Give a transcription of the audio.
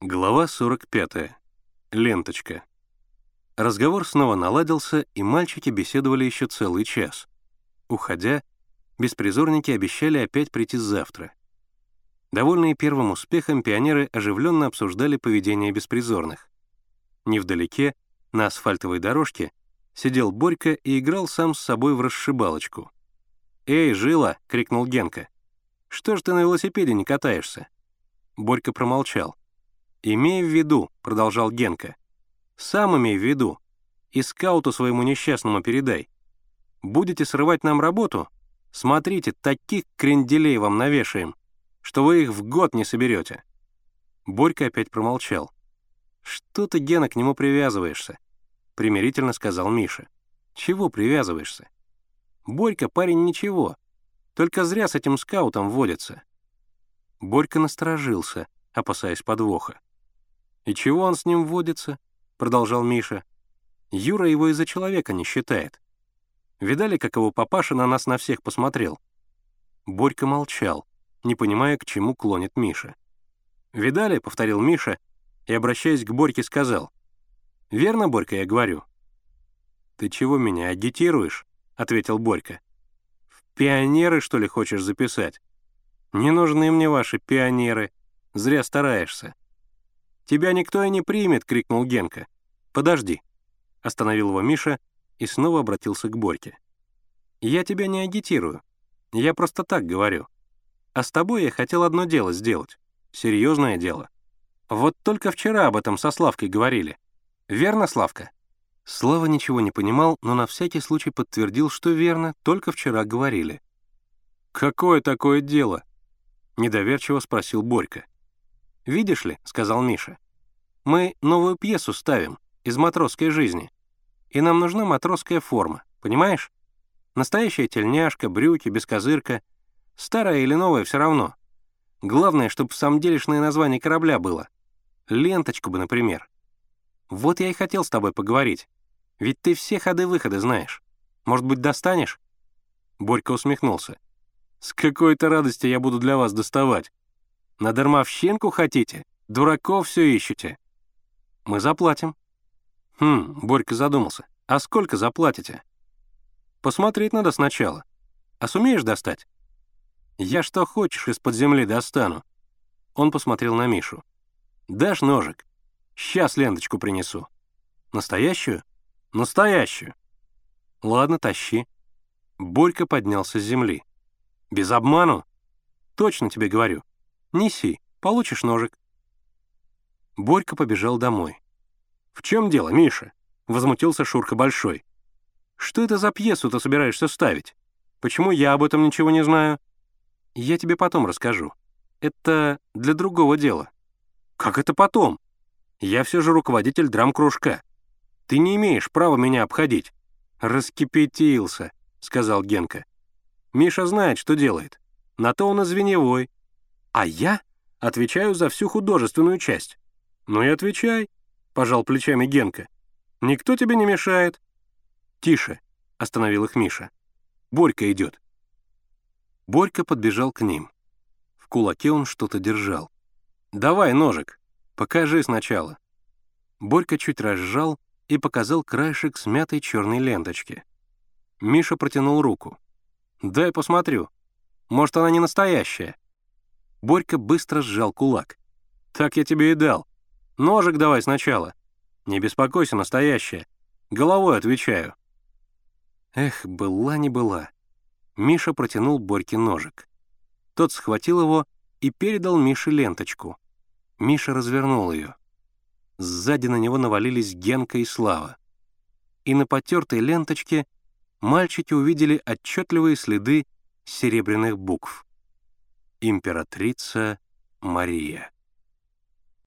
Глава 45. Ленточка. Разговор снова наладился, и мальчики беседовали еще целый час. Уходя, беспризорники обещали опять прийти завтра. Довольные первым успехом, пионеры оживленно обсуждали поведение беспризорных. Невдалеке, на асфальтовой дорожке, сидел Борька и играл сам с собой в расшибалочку. «Эй, Жила!» — крикнул Генка. «Что ж ты на велосипеде не катаешься?» Борька промолчал. «Имей в виду», — продолжал Генка, — «сам имей в виду, и скауту своему несчастному передай. Будете срывать нам работу? Смотрите, таких кренделей вам навешаем, что вы их в год не соберете». Борька опять промолчал. «Что ты, Гена, к нему привязываешься?» — примирительно сказал Миша. «Чего привязываешься?» «Борька парень ничего, только зря с этим скаутом водится». Борька насторожился, опасаясь подвоха. «И чего он с ним водится?» — продолжал Миша. «Юра его из-за человека не считает. Видали, как его папаша на нас на всех посмотрел?» Борька молчал, не понимая, к чему клонит Миша. «Видали?» — повторил Миша и, обращаясь к Борьке, сказал. «Верно, Борька, я говорю?» «Ты чего меня агитируешь?» — ответил Борька. «В пионеры, что ли, хочешь записать? Не нужны мне ваши пионеры. Зря стараешься». «Тебя никто и не примет!» — крикнул Генка. «Подожди!» — остановил его Миша и снова обратился к Борьке. «Я тебя не агитирую. Я просто так говорю. А с тобой я хотел одно дело сделать. Серьезное дело. Вот только вчера об этом со Славкой говорили. Верно, Славка?» Слава ничего не понимал, но на всякий случай подтвердил, что верно, только вчера говорили. «Какое такое дело?» — недоверчиво спросил Борька. «Видишь ли», — сказал Миша, — «мы новую пьесу ставим из матросской жизни, и нам нужна матросская форма, понимаешь? Настоящая тельняшка, брюки, бескозырка, старая или новая все равно. Главное, чтобы самделишное название корабля было. Ленточку бы, например. Вот я и хотел с тобой поговорить, ведь ты все ходы-выходы знаешь. Может быть, достанешь?» Борька усмехнулся. «С какой-то радости я буду для вас доставать. На дармовщинку хотите? Дураков все ищете. Мы заплатим. Хм, Борька задумался. А сколько заплатите? Посмотреть надо сначала. А сумеешь достать? Я что хочешь из-под земли достану. Он посмотрел на Мишу. Дашь ножик? Сейчас ленточку принесу. Настоящую? Настоящую. Ладно, тащи. Борька поднялся с земли. Без обману? Точно тебе говорю. Неси, получишь ножик». Борька побежал домой. «В чем дело, Миша?» — возмутился Шурка Большой. «Что это за пьесу ты собираешься ставить? Почему я об этом ничего не знаю?» «Я тебе потом расскажу. Это для другого дела». «Как это потом? Я все же руководитель драм-кружка. Ты не имеешь права меня обходить». «Раскипятился», — сказал Генка. «Миша знает, что делает. На то он и звеневой. А я отвечаю за всю художественную часть. Ну и отвечай, пожал плечами Генка. Никто тебе не мешает. Тише, остановил их Миша. Борька идет. Борька подбежал к ним. В кулаке он что-то держал. «Давай ножик, покажи сначала». Борька чуть разжал и показал краешек смятой черной ленточки. Миша протянул руку. «Дай посмотрю. Может, она не настоящая?» Борька быстро сжал кулак. «Так я тебе и дал. Ножик давай сначала. Не беспокойся, настоящая. Головой отвечаю». Эх, была не была. Миша протянул Борьке ножик. Тот схватил его и передал Мише ленточку. Миша развернул ее. Сзади на него навалились Генка и Слава. И на потертой ленточке мальчики увидели отчетливые следы серебряных букв императрица Мария.